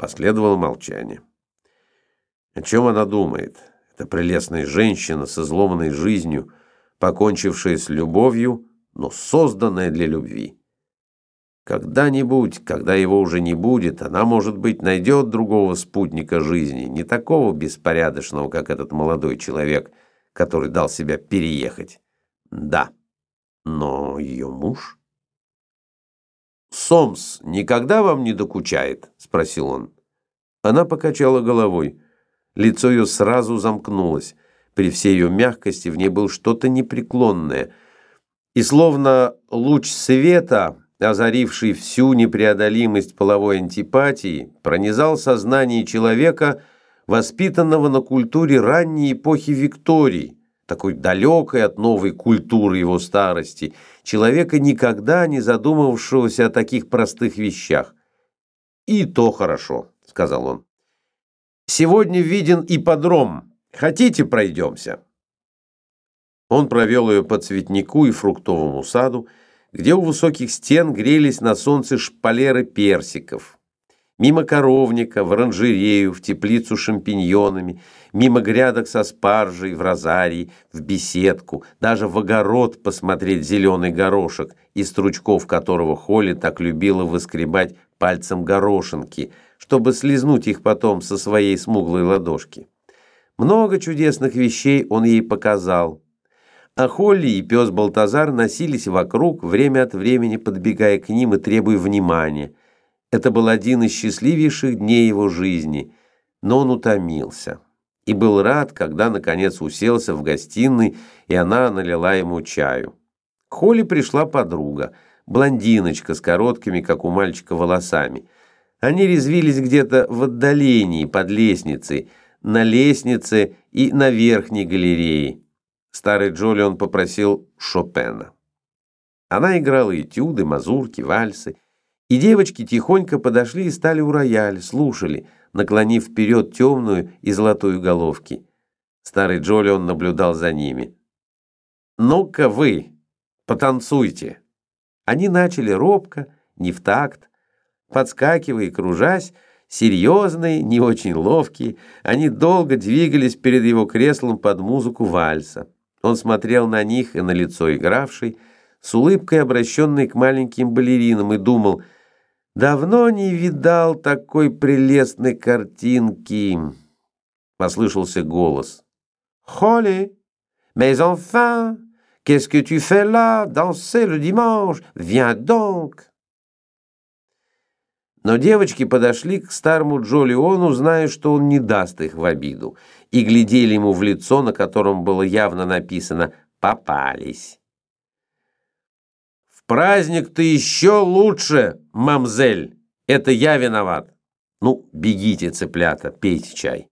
Последовало молчание. О чем она думает? Эта прелестная женщина с изломанной жизнью, покончившая с любовью, но созданная для любви. Когда-нибудь, когда его уже не будет, она, может быть, найдет другого спутника жизни, не такого беспорядочного, как этот молодой человек, который дал себя переехать. Да, но ее муж... «Сомс никогда вам не докучает?» — спросил он. Она покачала головой. Лицо ее сразу замкнулось. При всей ее мягкости в ней было что-то непреклонное. И словно луч света, озаривший всю непреодолимость половой антипатии, пронизал сознание человека, воспитанного на культуре ранней эпохи Виктории, такой далекой от новой культуры его старости, человека, никогда не задумывавшегося о таких простых вещах. «И то хорошо», — сказал он. Сегодня виден ипподром. Хотите, пройдемся?» Он провел ее по цветнику и фруктовому саду, где у высоких стен грелись на солнце шпалеры персиков. Мимо коровника, в оранжерею, в теплицу шампиньонами, мимо грядок со спаржей, в розарий, в беседку, даже в огород посмотреть зеленый горошек, из стручков которого Холли так любила выскребать пальцем горошинки – чтобы слезнуть их потом со своей смуглой ладошки. Много чудесных вещей он ей показал. А Холли и пес Балтазар носились вокруг, время от времени подбегая к ним и требуя внимания. Это был один из счастливейших дней его жизни, но он утомился и был рад, когда наконец уселся в гостиной, и она налила ему чаю. К Холли пришла подруга, блондиночка с короткими, как у мальчика, волосами – они резвились где-то в отдалении, под лестницей, на лестнице и на верхней галерее. Старый Джолион попросил Шопена. Она играла этюды, мазурки, вальсы, и девочки тихонько подошли и стали у рояля, слушали, наклонив вперед темную и золотую головки. Старый Джолион наблюдал за ними. «Ну-ка вы, потанцуйте!» Они начали робко, не в такт, Подскакивая и кружась, серьезные, не очень ловкие, они долго двигались перед его креслом под музыку вальса. Он смотрел на них и на лицо игравшей, с улыбкой обращенной к маленьким балеринам, и думал, «Давно не видал такой прелестной картинки!» Послышался голос. «Холли, mes enfants, qu'est-ce que tu fais là, danser le dimanche? Viens donc!» Но девочки подошли к старому Джолиону, зная, что он не даст их в обиду, и глядели ему в лицо, на котором было явно написано «попались». «В праздник ты еще лучше, мамзель! Это я виноват! Ну, бегите, цыплята, пейте чай!»